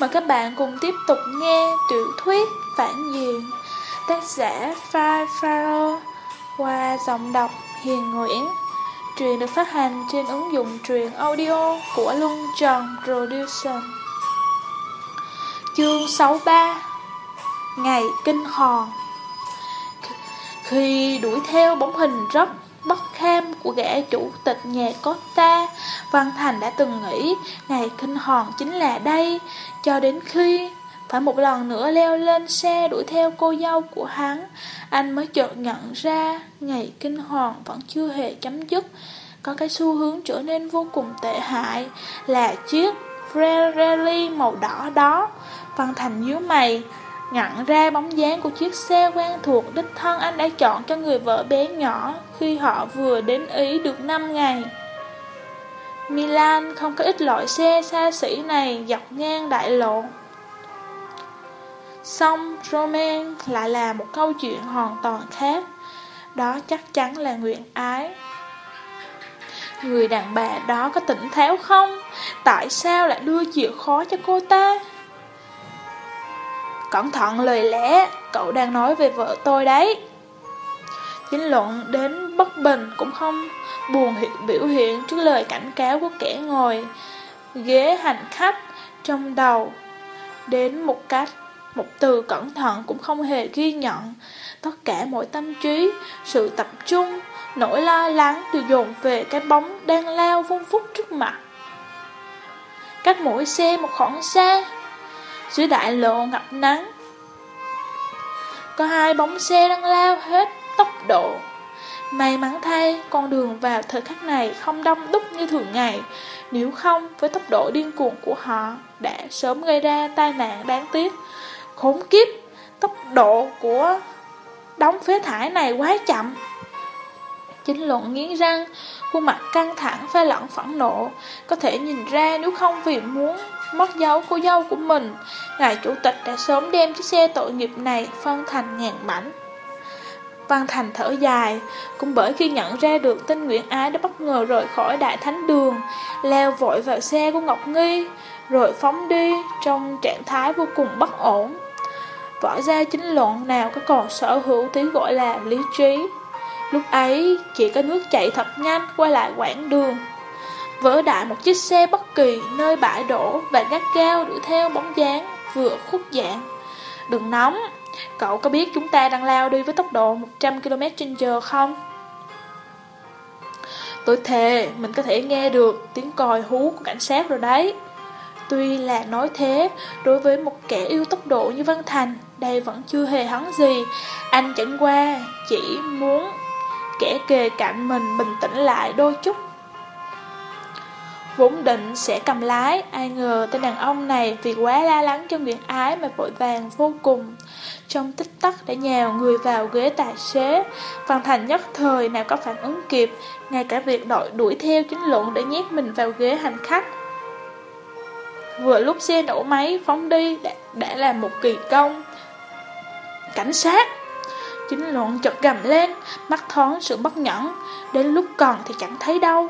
Mời các bạn cùng tiếp tục nghe tiểu thuyết phản diện tác giả Phai Pharaoh qua giọng đọc Hiền Nguyễn. Truyện được phát hành trên ứng dụng truyện audio của Luân Tròn Production. Chương 63 Ngày Kinh Hòn Khi đuổi theo bóng hình rất bất kham của gã chủ tịch nhà Costa, Văn Thành đã từng nghĩ ngày kinh hòn chính là đây, cho đến khi phải một lần nữa leo lên xe đuổi theo cô dâu của hắn, anh mới chợt nhận ra ngày kinh hòn vẫn chưa hề chấm dứt. Có cái xu hướng trở nên vô cùng tệ hại là chiếc Ferrari màu đỏ đó. Văn Thành nhíu mày, nhận ra bóng dáng của chiếc xe quen thuộc đích thân anh đã chọn cho người vợ bé nhỏ khi họ vừa đến Ý được 5 ngày. Milan không có ít loại xe xa xỉ này dọc ngang đại lộ. Xong, Roman lại là một câu chuyện hoàn toàn khác. Đó chắc chắn là nguyện ái. Người đàn bà đó có tỉnh tháo không? Tại sao lại đưa chìa khó cho cô ta? Cẩn thận lời lẽ, cậu đang nói về vợ tôi đấy. Chính luận đến bất bình cũng không buồn hiện, biểu hiện trước lời cảnh cáo của kẻ ngồi ghế hành khách trong đầu. Đến một cách, một từ cẩn thận cũng không hề ghi nhận. Tất cả mọi tâm trí, sự tập trung, nỗi lo lắng đều dồn về cái bóng đang lao vung vút trước mặt. Cách mỗi xe một khoảng xa, dưới đại lộ ngập nắng Có hai bóng xe đang lao hết tốc độ. May mắn thay, con đường vào thời khắc này không đông đúc như thường ngày. Nếu không, với tốc độ điên cuồng của họ Đã sớm gây ra tai nạn đáng tiếc. Khốn kiếp, tốc độ của đóng phế thải này quá chậm. Chính luận nghiến răng, khuôn mặt căng thẳng pha lẫn phẫn nộ. Có thể nhìn ra nếu không vì muốn mất dấu cô dâu của mình, ngài chủ tịch đã sớm đem chiếc xe tội nghiệp này phân thành ngàn mảnh. Văn Thành thở dài, cũng bởi khi nhận ra được tên Nguyễn Ái đã bất ngờ rời khỏi đại thánh đường, leo vội vào xe của Ngọc Nghi, rồi phóng đi trong trạng thái vô cùng bất ổn. Võ gia chính luận nào có còn sở hữu thứ gọi là lý trí. Lúc ấy, chỉ có nước chạy thật nhanh qua lại quãng đường vỡ đại một chiếc xe bất kỳ nơi bãi đổ và gắt cao đuổi theo bóng dáng vừa khúc dạng. Đừng nóng, cậu có biết chúng ta đang lao đi với tốc độ 100 km h không? Tôi thề mình có thể nghe được tiếng còi hú của cảnh sát rồi đấy. Tuy là nói thế, đối với một kẻ yêu tốc độ như Văn Thành, đây vẫn chưa hề hấn gì. Anh chẳng qua chỉ muốn kẻ kề cạnh mình bình tĩnh lại đôi chút Vốn định sẽ cầm lái, ai ngờ tên đàn ông này vì quá la lắng cho nguyện Ái mà vội vàng vô cùng. Trong tích tắc đã nhào người vào ghế tài xế, Văn Thành nhất thời nào có phản ứng kịp, ngay cả việc đội đuổi theo chính luận để nhét mình vào ghế hành khách. Vừa lúc xe nổ máy phóng đi đã, đã là một kỳ công. Cảnh sát! Chính luận chợt gầm lên, mắt thoáng sự bất nhẫn, đến lúc còn thì chẳng thấy đâu.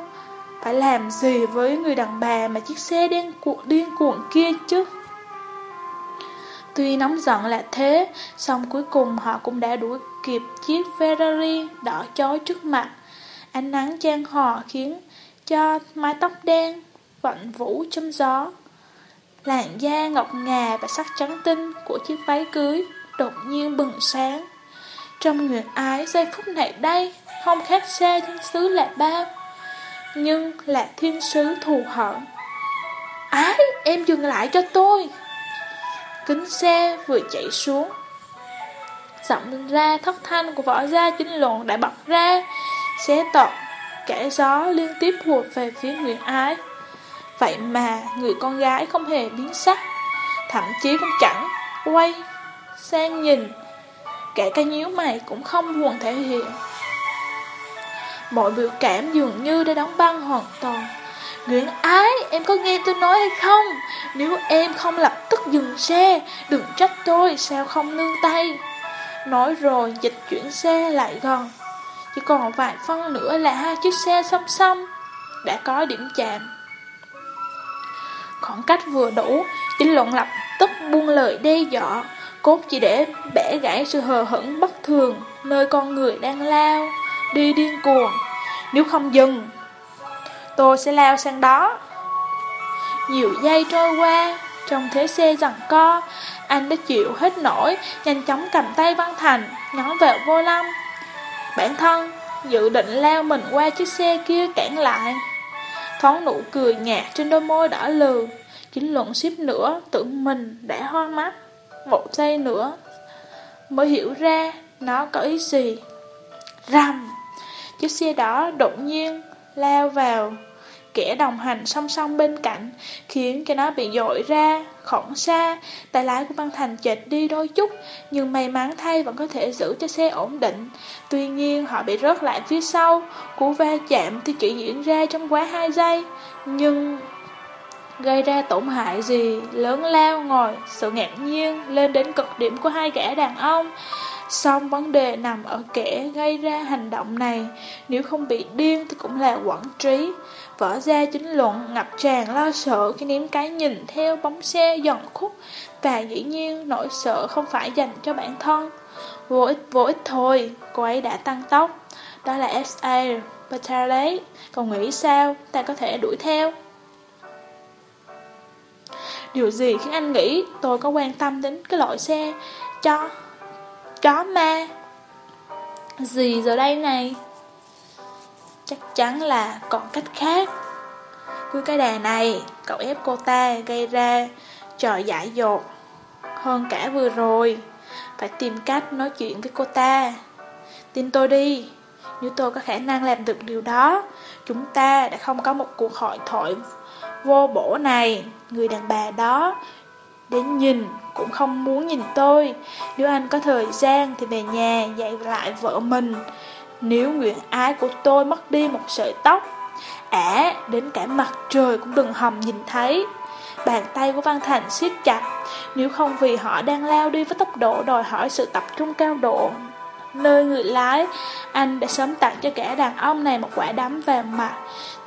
Phải làm gì với người đàn bà mà chiếc xe đen cuộn điên cuồng kia chứ? Tuy nóng giận là thế, song cuối cùng họ cũng đã đuổi kịp chiếc Ferrari đỏ chói trước mặt. Ánh nắng chan hòa khiến cho mái tóc đen vận vũ trong gió. Làn da ngọc ngà và sắc trắng tinh của chiếc váy cưới đột nhiên bừng sáng. Trong nguyện ái giây phút này đây, không khác xa thiên sứ là bao nhưng là thiên sứ thù hận. Ái, em dừng lại cho tôi. Kính xe vừa chạy xuống. Giọng ra thất thanh của võ gia chính luận đã bật ra, xé tọt, kẻ gió liên tiếp hụt về phía người ái. Vậy mà người con gái không hề biến sắc, thậm chí cũng chẳng quay sang nhìn, kể cả nhíu mày cũng không buồn thể hiện. Mọi biểu cảm dường như đã đóng băng hoàn toàn Nguyễn ái, em có nghe tôi nói hay không? Nếu em không lập tức dừng xe, đừng trách tôi sao không nương tay. Nói rồi dịch chuyển xe lại gần. Chỉ còn vài phân nữa là hai chiếc xe song song, đã có điểm chạm. Khoảng cách vừa đủ, Chính luận lập tức buông lời đe dọa, cốt chỉ để bẻ gãy sự hờ hững bất thường nơi con người đang lao, đi điên cuồng. Nếu không dừng, tôi sẽ lao sang đó. Nhiều giây trôi qua, trong thế xe dần co, anh đã chịu hết nổi, nhanh chóng cầm tay Văn Thành, nhón vào vô lâm. Bản thân, dự định lao mình qua chiếc xe kia cản lại. Thoáng nụ cười nhạt trên đôi môi đỏ lừ, chính luận ship nữa, tự mình đã hoa mắt. Một giây nữa, mới hiểu ra nó có ý gì. Rầm! Chiếc xe đó đột nhiên lao vào kẻ đồng hành song song bên cạnh, khiến cho nó bị dội ra, khổng xa. Tay lái của Văn Thành chệch đi đôi chút, nhưng may mắn thay vẫn có thể giữ cho xe ổn định. Tuy nhiên họ bị rớt lại phía sau, cú va chạm thì chỉ diễn ra trong quá 2 giây, nhưng gây ra tổn hại gì lớn lao ngồi sự ngạc nhiên lên đến cực điểm của hai gã đàn ông. Xong vấn đề nằm ở kẻ gây ra hành động này, nếu không bị điên thì cũng là quản trí. Vỡ ra chính luận ngập tràn lo sợ khi ném cái nhìn theo bóng xe dần khúc và dĩ nhiên nỗi sợ không phải dành cho bản thân. Vô ích vô ích thôi, cô ấy đã tăng tốc. Đó là SA, Battalion, còn nghĩ sao ta có thể đuổi theo? Điều gì khiến anh nghĩ tôi có quan tâm đến cái loại xe cho chó ma. Gì giờ đây này? Chắc chắn là còn cách khác. Với cái đà này, Cậu ép cô ta gây ra Trò giải dột Hơn cả vừa rồi. Phải tìm cách nói chuyện với cô ta. Tin tôi đi. Nếu tôi có khả năng làm được điều đó, Chúng ta đã không có một cuộc hội thoại Vô bổ này. Người đàn bà đó Đến nhìn, cũng không muốn nhìn tôi. Nếu anh có thời gian thì về nhà dạy lại vợ mình. Nếu nguyện ái của tôi mất đi một sợi tóc Ả đến cả mặt trời cũng đừng hòng nhìn thấy. Bàn tay của Văn Thành siết chặt. Nếu không vì họ đang lao đi với tốc độ đòi hỏi sự tập trung cao độ Nơi người lái Anh đã sớm tặng cho kẻ đàn ông này một quả đấm vào mặt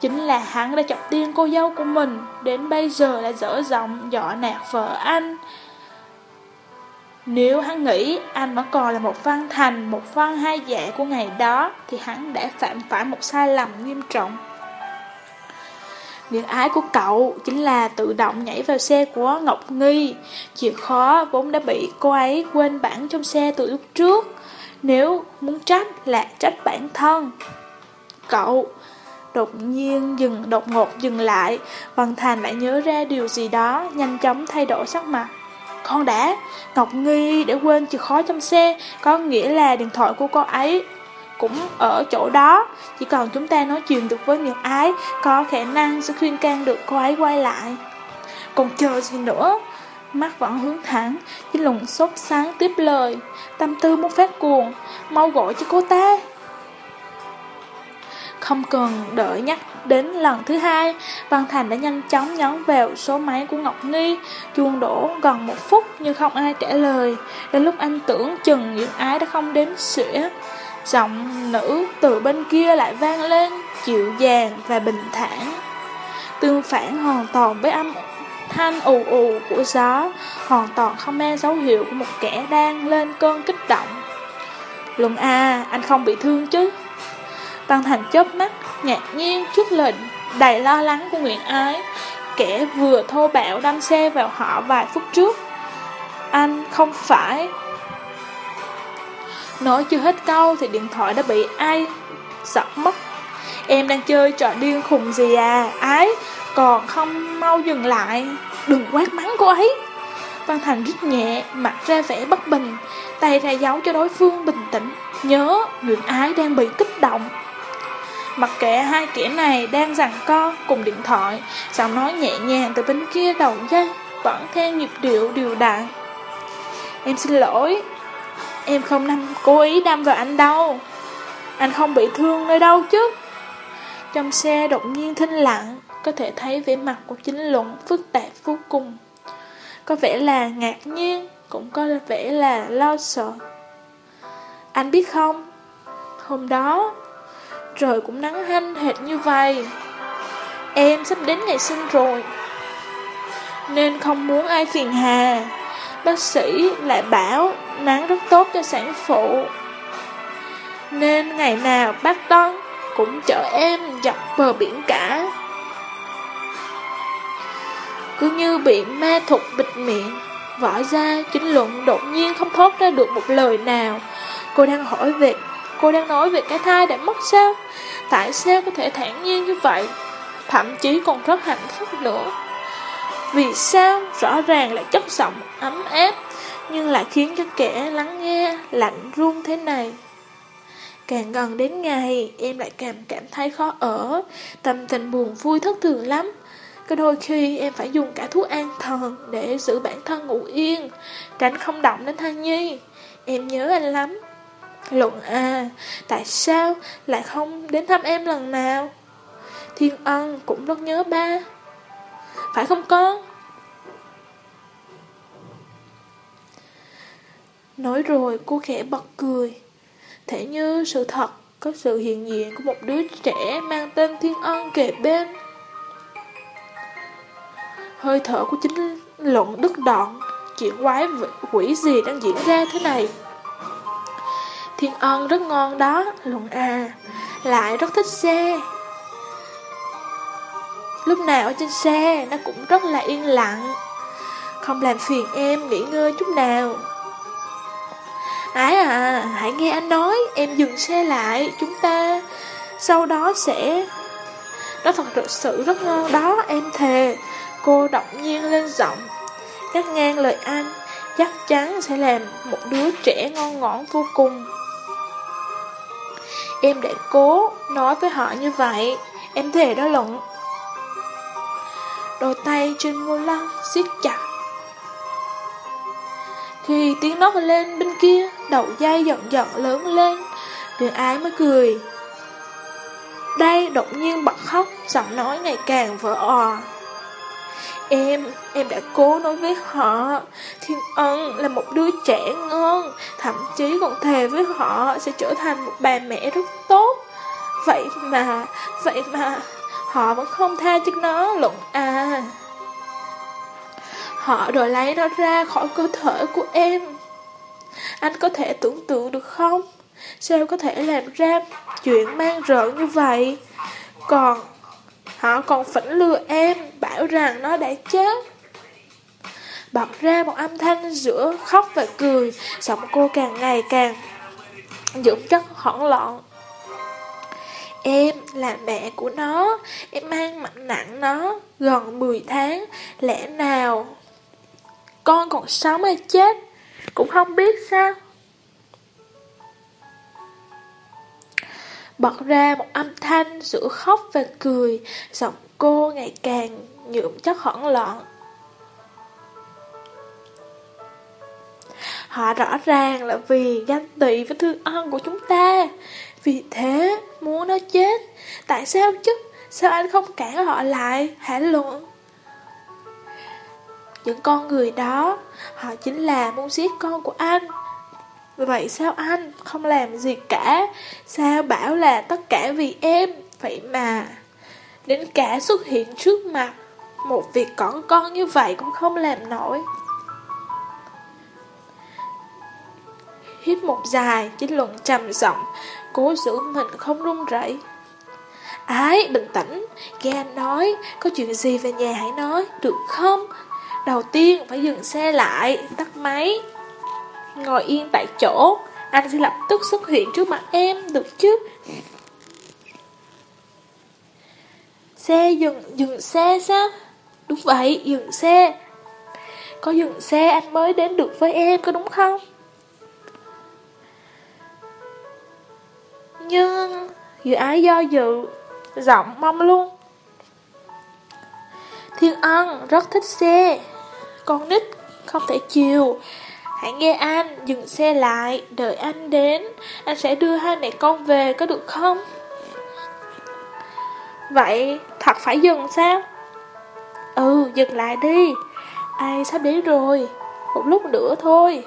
Chính là hắn đã chọc tiên cô dâu của mình Đến bây giờ là dở giọng dọ nạt vợ anh nếu hắn nghĩ anh vẫn còn là một văn thành, một văn hai dạ của ngày đó, thì hắn đã phạm phải một sai lầm nghiêm trọng. Việc ái của cậu chính là tự động nhảy vào xe của Ngọc Nghi. Chìa khó vốn đã bị cô ấy quên bản trong xe từ lúc trước. Nếu muốn trách là trách bản thân. Cậu đột nhiên dừng đột ngột dừng lại, Văn Thành lại nhớ ra điều gì đó, nhanh chóng thay đổi sắc mặt. Con đã, Ngọc Nghi để quên chìa khóa trong xe, có nghĩa là điện thoại của cô ấy cũng ở chỗ đó. Chỉ cần chúng ta nói chuyện được với Nguyệt Ái, có khả năng sẽ khuyên can được cô ấy quay lại. Còn chờ gì nữa? Mắt vẫn hướng thẳng, chỉ lùng sốt sáng tiếp lời, tâm tư muốn phát cuồng, mau gọi cho cô ta. Không cần đợi nhắc đến lần thứ hai, Văn Thành đã nhanh chóng nhấn vào số máy của Ngọc Nghi. Chuông đổ gần một phút nhưng không ai trả lời. Đến lúc anh tưởng chừng những ái đã không đếm xỉa. Giọng nữ từ bên kia lại vang lên, dịu dàng và bình thản. Tương phản hoàn toàn với âm thanh ù ù của gió, hoàn toàn không mang dấu hiệu của một kẻ đang lên cơn kích động. Lùng à, anh không bị thương chứ? Văn Thành chớp mắt, ngạc nhiên trước lệnh đầy lo lắng của Nguyễn Ái, kẻ vừa thô bạo đâm xe vào họ vài phút trước. Anh không phải... Nói chưa hết câu thì điện thoại đã bị ai giật mất. Em đang chơi trò điên khùng gì à, Ái, còn không mau dừng lại, đừng quát mắng cô ấy. Văn Thành rít nhẹ, mặt ra vẻ bất bình, tay ra dấu cho đối phương bình tĩnh. Nhớ, Nguyễn Ái đang bị kích động. Mặc kệ hai kẻ này đang giằng co cùng điện thoại, giọng nói nhẹ nhàng từ bên kia đầu dây, vẫn theo nhịp điệu điều đặn. Em xin lỗi, em không nằm cố ý đâm vào anh đâu. Anh không bị thương nơi đâu chứ. Trong xe đột nhiên thinh lặng, có thể thấy vẻ mặt của chính luận phức tạp vô cùng. Có vẻ là ngạc nhiên, cũng có vẻ là lo sợ. Anh biết không, hôm đó trời cũng nắng hanh hệt như vậy. Em sắp đến ngày sinh rồi. nên không muốn ai phiền hà. Bác sĩ lại bảo nắng rất tốt cho sản phụ. Nên ngày nào bác Tân cũng chở em dọc bờ biển cả. Cứ như bị ma thuật bịt miệng, Võ ra chính luận đột nhiên không thốt ra được một lời nào. Cô đang hỏi về, cô đang nói về cái thai đã mất sao? Tại sao có thể thản nhiên như vậy? Thậm chí còn rất hạnh phúc nữa. Vì sao rõ ràng là chất giọng ấm áp Nhưng lại khiến cho kẻ lắng nghe lạnh run thế này Càng gần đến ngày em lại càng cảm thấy khó ở Tâm tình buồn vui thất thường lắm có đôi khi em phải dùng cả thuốc an thần Để giữ bản thân ngủ yên, Tránh không động đến thai nhi. Em nhớ anh lắm. Luận à Tại sao lại không đến thăm em lần nào? Thiên ân cũng rất nhớ ba. Phải không con? Nói rồi cô khẽ bật cười. Thể như sự thật, Có sự hiện diện của một đứa trẻ Mang tên Thiên Ân kề bên. Hơi thở của chính luận đứt đoạn, Chuyện quái quỷ gì đang diễn ra thế này? Thiên Ân rất ngon đó, Luận à Lại rất thích xe. Lúc nào ở trên xe, Nó cũng rất là yên lặng. Không làm phiền em, nghỉ ngơi chút nào. Ái à Hãy nghe anh nói, Em dừng xe lại, Chúng ta Sau đó sẽ Nó thật sự rất ngon đó, Em thề. Cô đột nhiên lên giọng. Cắt ngang lời anh, Chắc chắn sẽ làm một đứa trẻ ngon ngõn vô cùng. Em đã cố nói với họ như vậy, Em thề đó luận. Đôi tay trên ngôi lăng siết chặt. Khi tiếng nót lên bên kia, Đầu dây giận giận lớn lên Đường ái mới cười. Đây đột nhiên bật khóc, Giọng nói ngày càng vỡ òa. Em, em đã cố nói với họ Thiên Ân là một đứa trẻ ngon Thậm chí còn thề với họ Sẽ trở thành một bà mẹ rất tốt Vậy mà, vậy mà Họ vẫn không tha cho nó luận à Họ rồi lấy nó ra khỏi cơ thể của em Anh có thể tưởng tượng được không? Sao có thể làm ra chuyện mang rợn như vậy? Còn họ còn phỉnh lừa em Bảo rằng nó đã chết. Bật ra một âm thanh giữa khóc và cười Giọng cô càng ngày càng dũng chất hoảng loạn. Em là mẹ của nó, em mang mạnh nặng nó gần 10 tháng, lẽ nào con còn sống hay chết, cũng không biết sao. Bật ra một âm thanh giữa khóc và cười, giọng cô ngày càng nhuộm chất hỗn loạn. Họ rõ ràng là vì ganh tị với thương ân của chúng ta vì thế, muốn nó chết Tại sao chứ? Sao anh không cản họ lại? Hả luận? Những con người đó Họ chính là muốn giết con của anh Vậy sao anh không làm gì cả? Sao bảo là tất cả vì em? Vậy mà Đến cả xuất hiện trước mặt Một việc cỏn con như vậy cũng không làm nổi. Hít một dài Chính luận trầm giọng Cố giữ mình không run rẩy. Ái, bình tĩnh Nghe anh nói Có chuyện gì về nhà hãy nói Được không? Đầu tiên phải dừng xe lại Tắt máy. Ngồi yên tại chỗ. Anh sẽ lập tức xuất hiện trước mặt em Được chứ? Xe dừng, dừng xe sao? Đúng vậy, dừng xe. Có dừng xe anh mới đến được với em có đúng không? Nhưng Dự ái do dự Giọng mong luôn. Thiên Ân rất thích xe. Con nít không thể chiều. Hãy nghe anh dừng xe lại Đợi anh đến. Anh sẽ đưa hai mẹ con về có được không? Vậy thật phải dừng sao? Ừ dừng lại đi. Ai sắp đến rồi? Một lúc nữa thôi.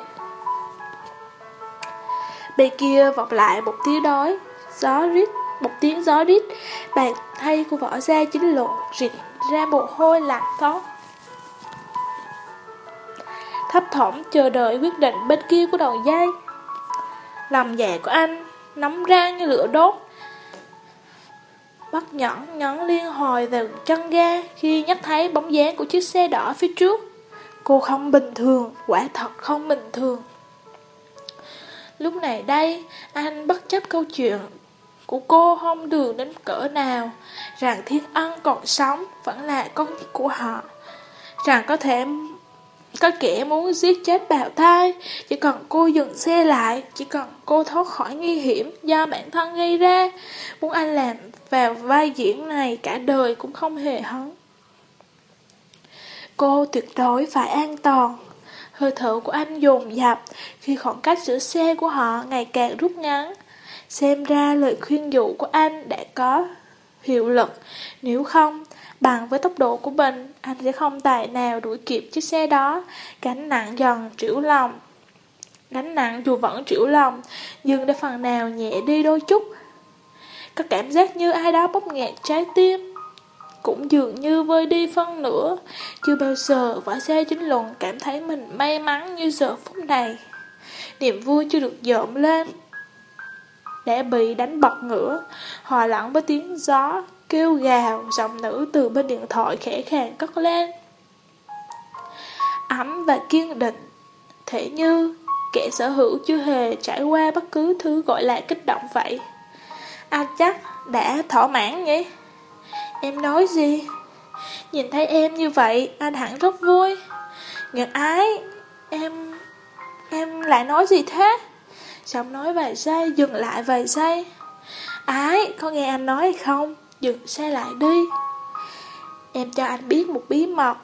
Bên kia vọng lại một tiếng đói Gió rít, một tiếng gió rít, bàn thay của võ gia chính lộ rịt ra mồ hôi lạnh phó thỏm chờ đợi quyết định bên kia của đầu dây. Lòng dạ của anh nóng rang như lửa đốt. Bắt nhẫn nhấn liên hồi vào chân ga khi nhắc thấy bóng dáng của chiếc xe đỏ phía trước. Cô không bình thường, quả thật không bình thường. Lúc này đây, anh bất chấp câu chuyện của cô không đường đến cỡ nào, rằng Thiên Ân còn sống vẫn là con của họ, rằng có thể có kẻ muốn giết chết bào thai, chỉ cần cô dừng xe lại, chỉ cần cô thoát khỏi nguy hiểm do bản thân gây ra, muốn anh làm vào vai diễn này cả đời cũng không hề hấn. Cô tuyệt đối phải an toàn. Hơi thở của anh dồn dập khi khoảng cách giữa xe của họ ngày càng rút ngắn. Xem ra lời khuyên dụ của anh đã có hiệu lực. Nếu không, bằng với tốc độ của mình, anh sẽ không tài nào đuổi kịp chiếc xe đó. Gánh nặng dần trĩu lòng. Gánh nặng dù vẫn trĩu lòng, nhưng đã phần nào nhẹ đi đôi chút. Có cảm giác như ai đó bóp nghẹt trái tim cũng dường như vơi đi phân nửa. Chưa bao giờ võ xe chính luận cảm thấy mình may mắn như giờ phút này. Niềm vui chưa được dộm lên. Đã bị đánh bật ngửa, hòa lẫn với tiếng gió, kêu gào, giọng nữ từ bên điện thoại khẽ khàng cất lên. Ấm và kiên định, thể như kẻ sở hữu chưa hề trải qua bất cứ thứ gọi là kích động vậy. Anh chắc đã thỏa mãn nhỉ? Em nói gì? Nhìn thấy em như vậy, anh hẳn rất vui. Ngật ái, em... em lại nói gì thế? Xong nói vài giây, dừng lại vài giây. Ái, có nghe anh nói hay không? Dừng xe lại đi. Em cho anh biết một bí mật.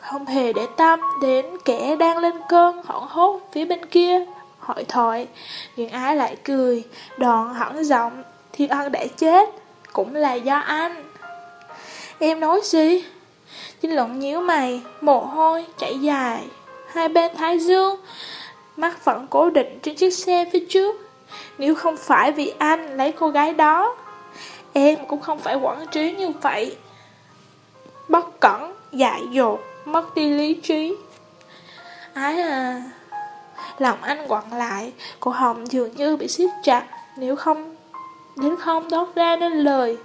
Không hề để tâm đến kẻ đang lên cơn hoảng hốt phía bên kia. Hỏi thoại, nhưng ái lại cười, đòn hẳn giọng, thiên ân đã chết, cũng là do anh. Em nói gì? Chính luận nhíu mày, mồ hôi, chảy dài, hai bên thái dương, mắt vẫn cố định trên chiếc xe phía trước. Nếu không phải vì anh lấy cô gái đó, em cũng không phải quản trí như vậy. Bất cẩn, dại dột, mất đi lý trí. Ái à, lòng anh quặn lại, cổ họng dường như bị siết chặt, nếu không Đến không đốt ra nên lời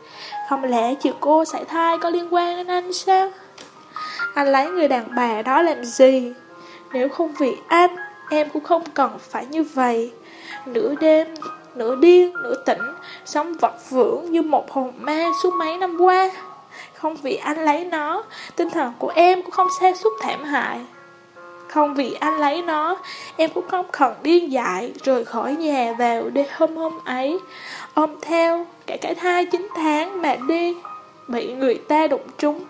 Không lẽ chuyện cô sảy thai có liên quan đến anh sao Anh lấy người đàn bà đó làm gì Nếu không vì anh Em cũng không cần phải như vậy Nửa đêm Nửa điên, nửa tỉnh Sống vật vưởng như một hồn ma suốt mấy năm qua Không vì anh lấy nó Tinh thần của em cũng không xa xúc thảm hại không vì anh lấy nó, em cũng không khẩn điên dại rời khỏi nhà vào đêm hôm hôm ấy. Ôm theo cả cái thai 9 tháng mà đi, bị người ta đụng trúng.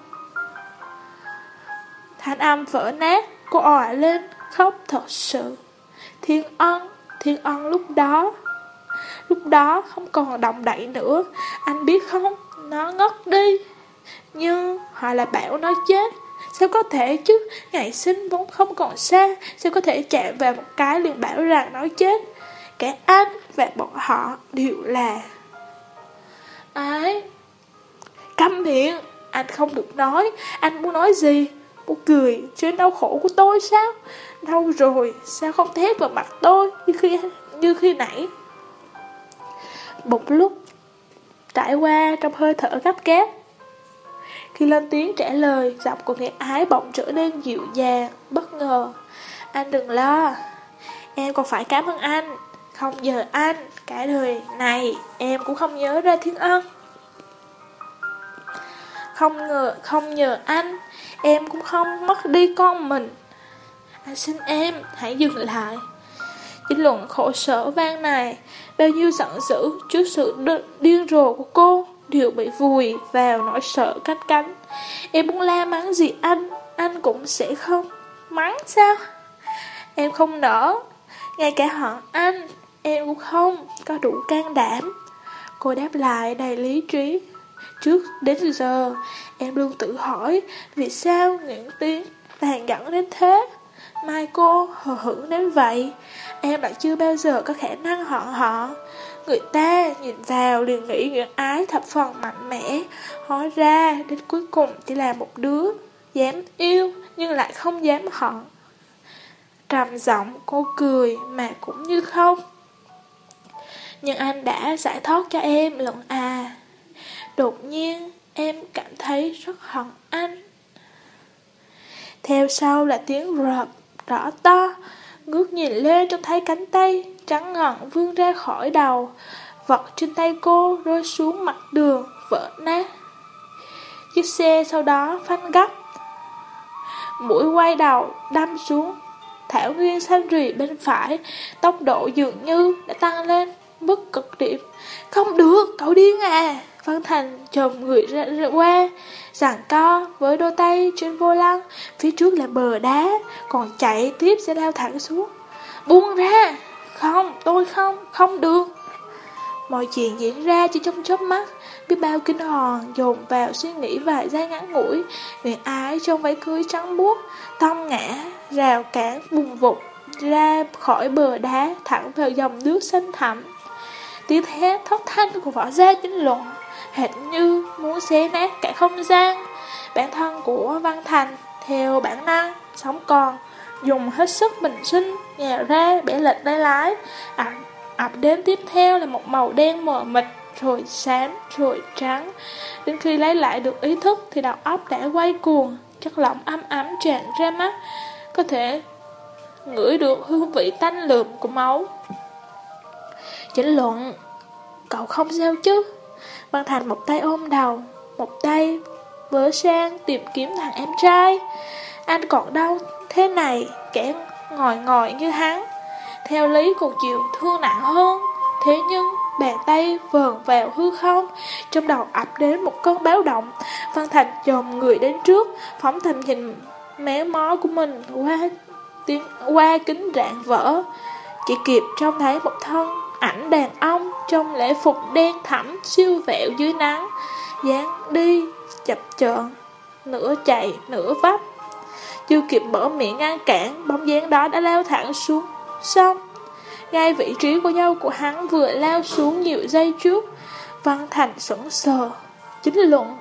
Thanh âm vỡ nát, cô òa lên, khóc thật sự. Thiên ân, thiên ân lúc đó, lúc đó không còn động đậy nữa, anh biết không, nó ngất đi. Nhưng họ là bảo nó chết. Sao có thể chứ? Ngày sinh vốn không còn xa. Sao có thể chạm vào một cái liền bảo rằng nói chết? Cả anh và bọn họ đều là Ái Câm miệng. Anh không được nói. Anh muốn nói gì? Muốn cười trên đau khổ của tôi sao? Đau rồi? Sao không thét vào mặt tôi Như khi, như khi nãy? Một lúc Trải qua trong hơi thở gấp gáp khi lên tiếng trả lời, giọng của Nguyệt Ái bỗng trở nên dịu dàng, bất ngờ. Anh đừng lo, em còn phải cảm ơn anh. Không nhờ anh, cả đời này em cũng không nhớ ra thiên ân. Không ngờ, không nhờ anh, em cũng không mất đi con mình. Anh xin em, hãy dừng lại. Chính luận khổ sở vang này, bao nhiêu giận dữ trước sự điên rồ của cô đều bị vùi vào nỗi sợ cách cánh. Em muốn la mắng gì anh, anh cũng sẽ không. Mắng sao? Em không nỡ. Ngay cả hận anh, em cũng không có đủ can đảm. Cô đáp lại đầy lý trí. Trước đến giờ, em luôn tự hỏi vì sao những tiếng tàn nhẫn đến thế. Mai cô hờ hững đến vậy, em lại chưa bao giờ có khả năng hận họ. Người ta nhìn vào liền nghĩ nguyện Ái thập phần mạnh mẽ, hóa ra đến cuối cùng chỉ là một đứa dám yêu nhưng lại không dám hận. trầm giọng cô cười mà cũng như không. Nhưng anh đã giải thoát cho em lận à. Đột nhiên em cảm thấy rất hận anh. Theo sau là tiếng rợp rõ to, ngước nhìn lên trông thấy cánh tay trắng ngần vươn ra khỏi đầu, vật trên tay cô rơi xuống mặt đường, vỡ nát. Chiếc xe sau đó phanh gấp, mũi quay đầu đâm xuống thảo nguyên xanh rì bên phải, tốc độ dường như đã tăng lên mức cực điểm. Không được, cậu điên à! Văn Thành chồm người ra, ra qua, giằng co với đôi tay trên vô lăng, phía trước là bờ đá, còn chạy tiếp sẽ lao thẳng xuống. Buông ra! Không, tôi không, không được. Mọi chuyện diễn ra chỉ trong chớp mắt, biết bao kinh hồn dồn vào suy nghĩ vài giây ngắn ngủi, người ái trong váy cưới trắng buốt, tông ngã, rào cản bùng vụt ra khỏi bờ đá thẳng vào dòng nước xanh thẳm. Tiếng thét thất thanh của võ gia chính luận hệt như muốn xé nát cả không gian. Bản thân của Văn Thành theo bản năng sống còn, dùng hết sức bình sinh nhào ra bẻ lệch tay lái. ập ập đến tiếp theo là một màu đen mờ mịt, rồi xám, rồi trắng. Đến khi lấy lại được ý thức thì đầu óc đã quay cuồng, chất lỏng ấm ấm tràn ra mắt, có thể ngửi được hương vị tanh lượm của máu. Chỉnh luận, cậu không sao chứ? Văn Thành một tay ôm đầu, một tay vỡ sang tìm kiếm thằng em trai. Anh còn đâu thế này, kẻ ngồi ngồi như hắn. Theo lý còn chịu thương nặng hơn, thế nhưng bàn tay vờn vào hư không, trong đầu ập đến một cơn báo động. Văn Thành chồm người đến trước, phóng thành nhìn méo mó của mình qua tiếng qua kính rạn vỡ. Chỉ kịp trông thấy một thân ảnh đàn ông trong lễ phục đen thẳm siêu vẹo dưới nắng, dáng đi chập chờn, nửa chạy nửa vấp. Chưa kịp mở miệng ngăn cản, bóng dáng đó đã lao thẳng xuống sông. Ngay vị trí của dâu của hắn vừa lao xuống nhiều giây trước, Văn Thành sững sờ. Chính luận